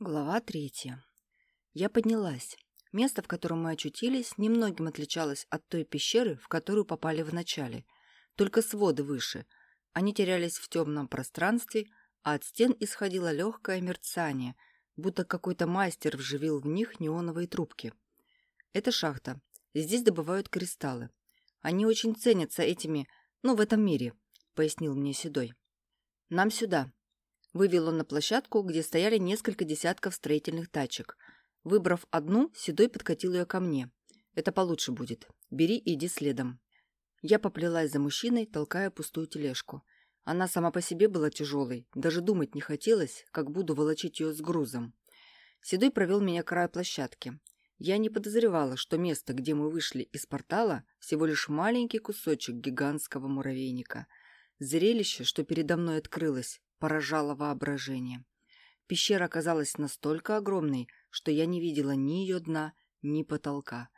Глава третья. Я поднялась. Место, в котором мы очутились, немногим отличалось от той пещеры, в которую попали вначале. Только своды выше. Они терялись в темном пространстве, а от стен исходило легкое мерцание, будто какой-то мастер вживил в них неоновые трубки. Это шахта. Здесь добывают кристаллы. Они очень ценятся этими, ну, в этом мире, пояснил мне Седой. Нам сюда, Вывел он на площадку, где стояли несколько десятков строительных тачек. Выбрав одну, Седой подкатил ее ко мне. «Это получше будет. Бери и иди следом». Я поплелась за мужчиной, толкая пустую тележку. Она сама по себе была тяжелой. Даже думать не хотелось, как буду волочить ее с грузом. Седой провел меня к краю площадки. Я не подозревала, что место, где мы вышли из портала, всего лишь маленький кусочек гигантского муравейника. Зрелище, что передо мной открылось, поражало воображение. Пещера оказалась настолько огромной, что я не видела ни ее дна, ни потолка.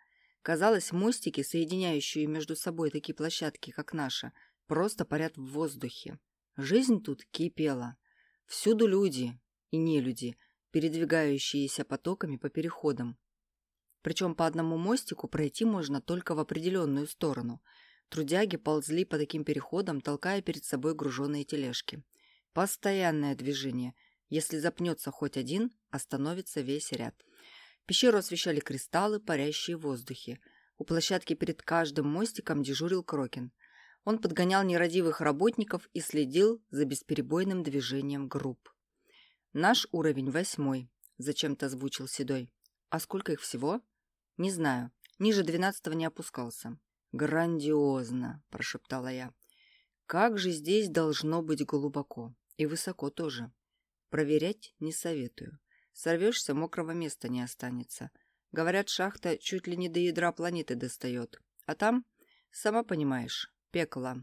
Казалось, мостики, соединяющие между собой такие площадки, как наша, просто парят в воздухе. Жизнь тут кипела. Всюду люди и нелюди, передвигающиеся потоками по переходам. Причем по одному мостику пройти можно только в определенную сторону. Трудяги ползли по таким переходам, толкая перед собой груженные тележки. Постоянное движение. Если запнется хоть один, остановится весь ряд. Пещеру освещали кристаллы, парящие в воздухе. У площадки перед каждым мостиком дежурил Крокин. Он подгонял нерадивых работников и следил за бесперебойным движением групп. «Наш уровень восьмой», – зачем-то озвучил Седой. «А сколько их всего?» «Не знаю. Ниже двенадцатого не опускался». «Грандиозно», – прошептала я. «Как же здесь должно быть глубоко?» И высоко тоже. Проверять не советую. Сорвешься, мокрого места не останется. Говорят, шахта чуть ли не до ядра планеты достает. А там, сама понимаешь, пекло.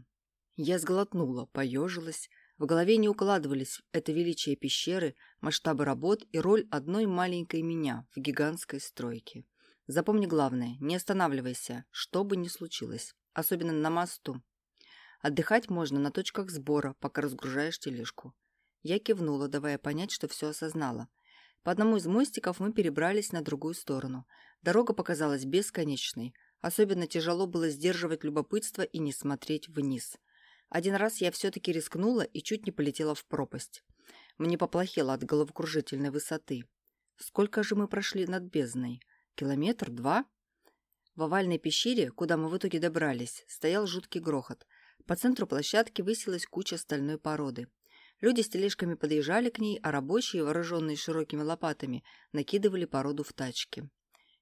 Я сглотнула, поежилась. В голове не укладывались это величие пещеры, масштабы работ и роль одной маленькой меня в гигантской стройке. Запомни главное, не останавливайся, что бы ни случилось, особенно на мосту. Отдыхать можно на точках сбора, пока разгружаешь тележку. Я кивнула, давая понять, что все осознала. По одному из мостиков мы перебрались на другую сторону. Дорога показалась бесконечной. Особенно тяжело было сдерживать любопытство и не смотреть вниз. Один раз я все-таки рискнула и чуть не полетела в пропасть. Мне поплохело от головокружительной высоты. Сколько же мы прошли над бездной? Километр? Два? В овальной пещере, куда мы в итоге добрались, стоял жуткий грохот. По центру площадки высилась куча стальной породы. Люди с тележками подъезжали к ней, а рабочие, вооруженные широкими лопатами, накидывали породу в тачки.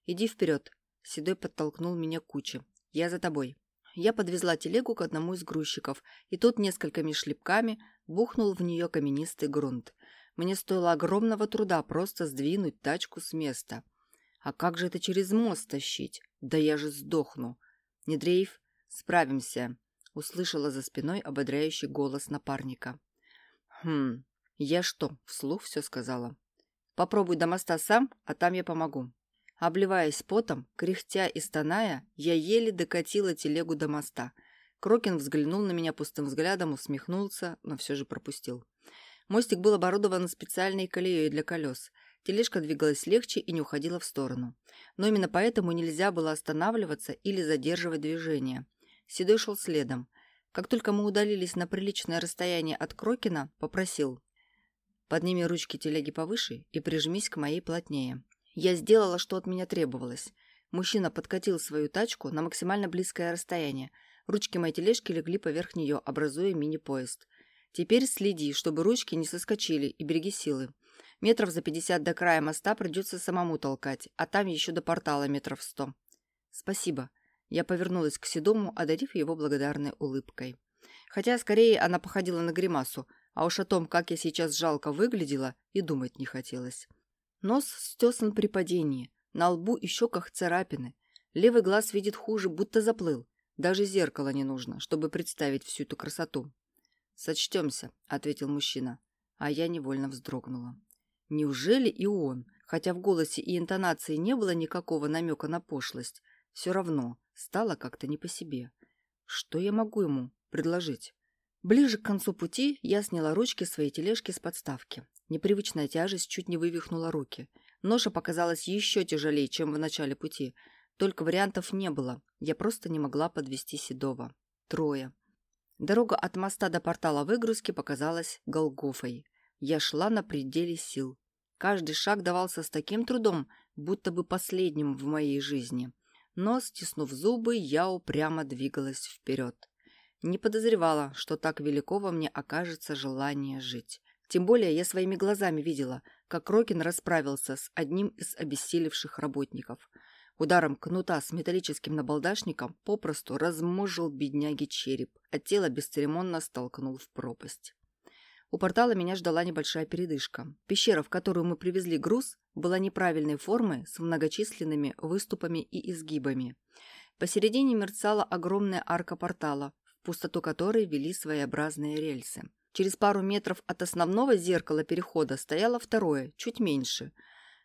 «Иди вперед!» – Седой подтолкнул меня к куче. «Я за тобой!» Я подвезла телегу к одному из грузчиков, и тот несколькими шлепками бухнул в нее каменистый грунт. Мне стоило огромного труда просто сдвинуть тачку с места. А как же это через мост тащить? Да я же сдохну. Не дрейф, справимся. Услышала за спиной ободряющий голос напарника. «Хм, я что, вслух все сказала? Попробуй до моста сам, а там я помогу». Обливаясь потом, кряхтя и стоная, я еле докатила телегу до моста. Крокин взглянул на меня пустым взглядом, усмехнулся, но все же пропустил. Мостик был оборудован специальной колеей для колес. Тележка двигалась легче и не уходила в сторону. Но именно поэтому нельзя было останавливаться или задерживать движение. Седой шел следом. Как только мы удалились на приличное расстояние от Крокина, попросил. «Подними ручки телеги повыше и прижмись к моей плотнее». Я сделала, что от меня требовалось. Мужчина подкатил свою тачку на максимально близкое расстояние. Ручки моей тележки легли поверх нее, образуя мини-поезд. Теперь следи, чтобы ручки не соскочили, и береги силы. Метров за пятьдесят до края моста придется самому толкать, а там еще до портала метров сто. Спасибо. Я повернулась к Седому, одарив его благодарной улыбкой. Хотя, скорее, она походила на гримасу, а уж о том, как я сейчас жалко выглядела, и думать не хотелось. Нос стесан при падении, на лбу и щеках царапины. Левый глаз видит хуже, будто заплыл. Даже зеркало не нужно, чтобы представить всю эту красоту. «Сочтемся», — ответил мужчина, а я невольно вздрогнула. Неужели и он, хотя в голосе и интонации не было никакого намека на пошлость, все равно Стало как-то не по себе. Что я могу ему предложить? Ближе к концу пути я сняла ручки своей тележки с подставки. Непривычная тяжесть чуть не вывихнула руки. Ноша показалась еще тяжелее, чем в начале пути. Только вариантов не было. Я просто не могла подвести Седова. Трое. Дорога от моста до портала выгрузки показалась Голгофой. Я шла на пределе сил. Каждый шаг давался с таким трудом, будто бы последним в моей жизни. Но, стиснув зубы, я упрямо двигалась вперед. Не подозревала, что так велико во мне окажется желание жить. Тем более я своими глазами видела, как Рокин расправился с одним из обессилевших работников. Ударом кнута с металлическим набалдашником попросту размужил бедняги череп, а тело бесцеремонно столкнул в пропасть. У портала меня ждала небольшая передышка. Пещера, в которую мы привезли груз, была неправильной формы с многочисленными выступами и изгибами. Посередине мерцала огромная арка портала, в пустоту которой вели своеобразные рельсы. Через пару метров от основного зеркала перехода стояло второе, чуть меньше.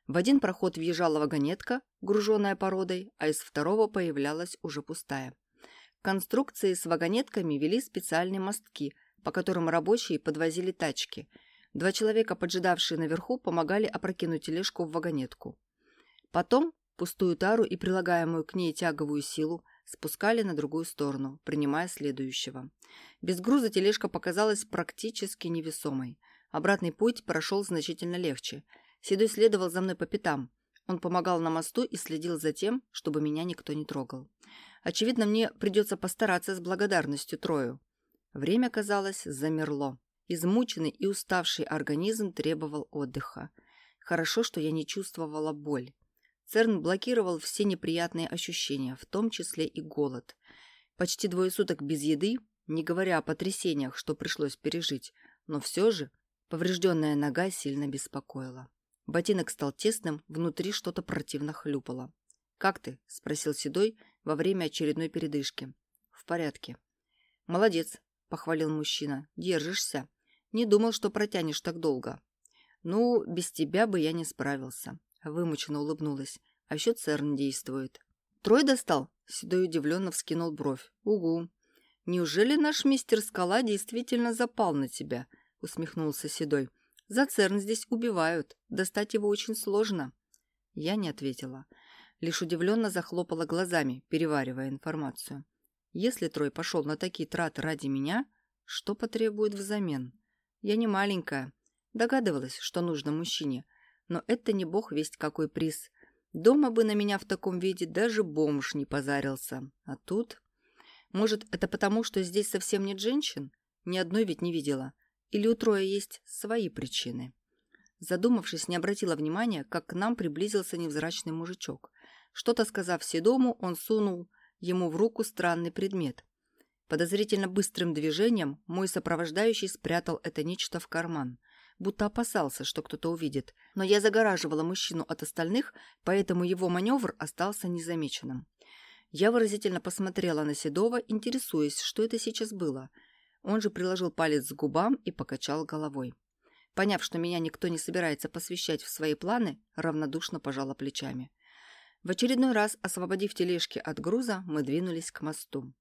В один проход въезжала вагонетка, груженная породой, а из второго появлялась уже пустая. Конструкции с вагонетками вели специальные мостки – по которым рабочие подвозили тачки. Два человека, поджидавшие наверху, помогали опрокинуть тележку в вагонетку. Потом пустую тару и прилагаемую к ней тяговую силу спускали на другую сторону, принимая следующего. Без груза тележка показалась практически невесомой. Обратный путь прошел значительно легче. Седой следовал за мной по пятам. Он помогал на мосту и следил за тем, чтобы меня никто не трогал. Очевидно, мне придется постараться с благодарностью Трою. Время, казалось, замерло. Измученный и уставший организм требовал отдыха. Хорошо, что я не чувствовала боль. Церн блокировал все неприятные ощущения, в том числе и голод. Почти двое суток без еды, не говоря о потрясениях, что пришлось пережить, но все же поврежденная нога сильно беспокоила. Ботинок стал тесным, внутри что-то противно хлюпало. «Как ты?» – спросил Седой во время очередной передышки. «В порядке». «Молодец. — похвалил мужчина. «Держишься. Не думал, что протянешь так долго». «Ну, без тебя бы я не справился», — вымученно улыбнулась. «А еще Церн действует». «Трой достал?» — Седой удивленно вскинул бровь. «Угу. Неужели наш мистер Скала действительно запал на тебя?» — усмехнулся Седой. «За Церн здесь убивают. Достать его очень сложно». Я не ответила. Лишь удивленно захлопала глазами, переваривая информацию. Если Трой пошел на такие траты ради меня, что потребует взамен? Я не маленькая. Догадывалась, что нужно мужчине. Но это не бог весть какой приз. Дома бы на меня в таком виде даже бомж не позарился. А тут... Может, это потому, что здесь совсем нет женщин? Ни одной ведь не видела. Или у Троя есть свои причины? Задумавшись, не обратила внимания, как к нам приблизился невзрачный мужичок. Что-то сказав Седому, он сунул ему в руку странный предмет. Подозрительно быстрым движением мой сопровождающий спрятал это нечто в карман, будто опасался, что кто-то увидит, но я загораживала мужчину от остальных, поэтому его маневр остался незамеченным. Я выразительно посмотрела на Седова, интересуясь, что это сейчас было. Он же приложил палец к губам и покачал головой. Поняв, что меня никто не собирается посвящать в свои планы, равнодушно пожала плечами. В очередной раз, освободив тележки от груза, мы двинулись к мосту.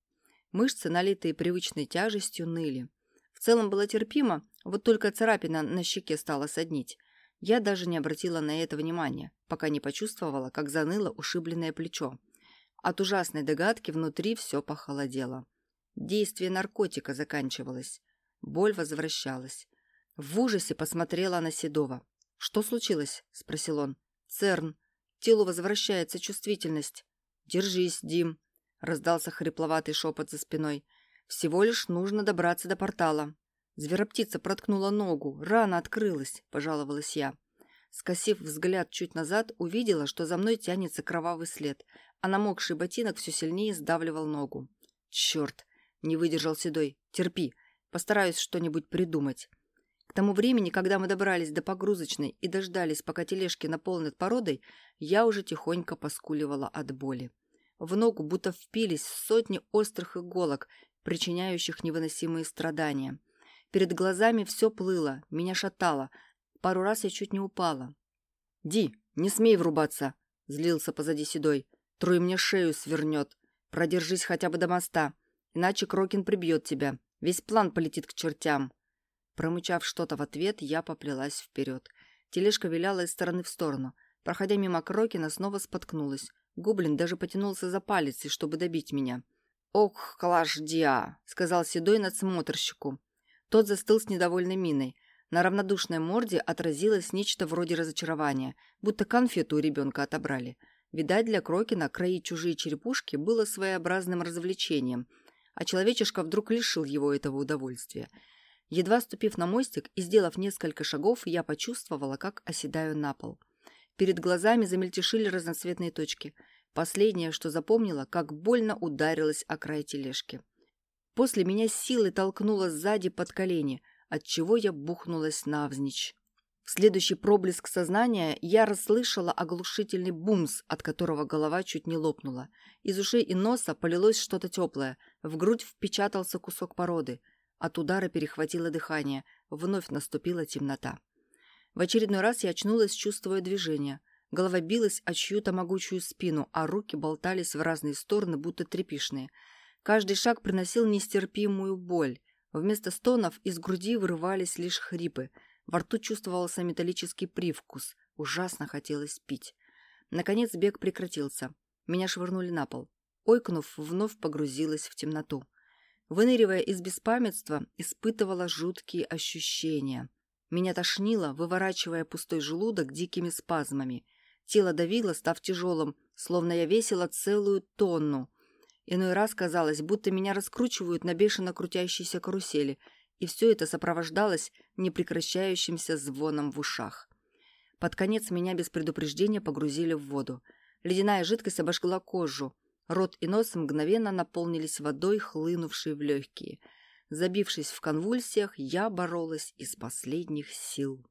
Мышцы, налитые привычной тяжестью, ныли. В целом было терпимо, вот только царапина на щеке стала соднить. Я даже не обратила на это внимания, пока не почувствовала, как заныло ушибленное плечо. От ужасной догадки внутри все похолодело. Действие наркотика заканчивалось. Боль возвращалась. В ужасе посмотрела на Седова. «Что случилось?» – спросил он. «Церн», телу возвращается чувствительность. «Держись, Дим», — раздался хрипловатый шепот за спиной. «Всего лишь нужно добраться до портала». Звероптица проткнула ногу, рана открылась, пожаловалась я. Скосив взгляд чуть назад, увидела, что за мной тянется кровавый след, а намокший ботинок все сильнее сдавливал ногу. «Черт!» — не выдержал Седой. «Терпи, постараюсь что-нибудь придумать». Тому времени, когда мы добрались до погрузочной и дождались, пока тележки наполнят породой, я уже тихонько поскуливала от боли. В ногу будто впились сотни острых иголок, причиняющих невыносимые страдания. Перед глазами все плыло, меня шатало. Пару раз я чуть не упала. «Ди, не смей врубаться!» — злился позади Седой. «Трой мне шею свернет. Продержись хотя бы до моста, иначе Крокин прибьет тебя. Весь план полетит к чертям». Промычав что-то в ответ, я поплелась вперед. Тележка виляла из стороны в сторону. Проходя мимо Крокина, снова споткнулась. Гоблин даже потянулся за палец, чтобы добить меня. «Ох, клашдя!» — сказал Седой надсмотрщику. Тот застыл с недовольной миной. На равнодушной морде отразилось нечто вроде разочарования, будто конфету у ребенка отобрали. Видать, для Крокина кроить чужие черепушки было своеобразным развлечением, а человечишка вдруг лишил его этого удовольствия. Едва ступив на мостик и сделав несколько шагов, я почувствовала, как оседаю на пол. Перед глазами замельтешили разноцветные точки. Последнее, что запомнила, как больно ударилась о край тележки. После меня силой толкнуло сзади под колени – отчего я бухнулась навзничь. В следующий проблеск сознания я расслышала оглушительный бумс, от которого голова чуть не лопнула. Из ушей и носа полилось что-то теплое, в грудь впечатался кусок породы. От удара перехватило дыхание, вновь наступила темнота. В очередной раз я очнулась, чувствуя движение. Голова билась о чью-то могучую спину, а руки болтались в разные стороны, будто тряпишные. Каждый шаг приносил нестерпимую боль. Вместо стонов из груди вырывались лишь хрипы. Во рту чувствовался металлический привкус. Ужасно хотелось пить. Наконец бег прекратился. Меня швырнули на пол. Ойкнув, вновь погрузилась в темноту. Выныривая из беспамятства, испытывала жуткие ощущения. Меня тошнило, выворачивая пустой желудок дикими спазмами. Тело давило, став тяжелым, словно я весила целую тонну. Иной раз казалось, будто меня раскручивают на бешено крутящейся карусели, и все это сопровождалось непрекращающимся звоном в ушах. Под конец меня без предупреждения погрузили в воду. Ледяная жидкость обожгла кожу. Рот и нос мгновенно наполнились водой, хлынувшей в легкие. Забившись в конвульсиях, я боролась из последних сил.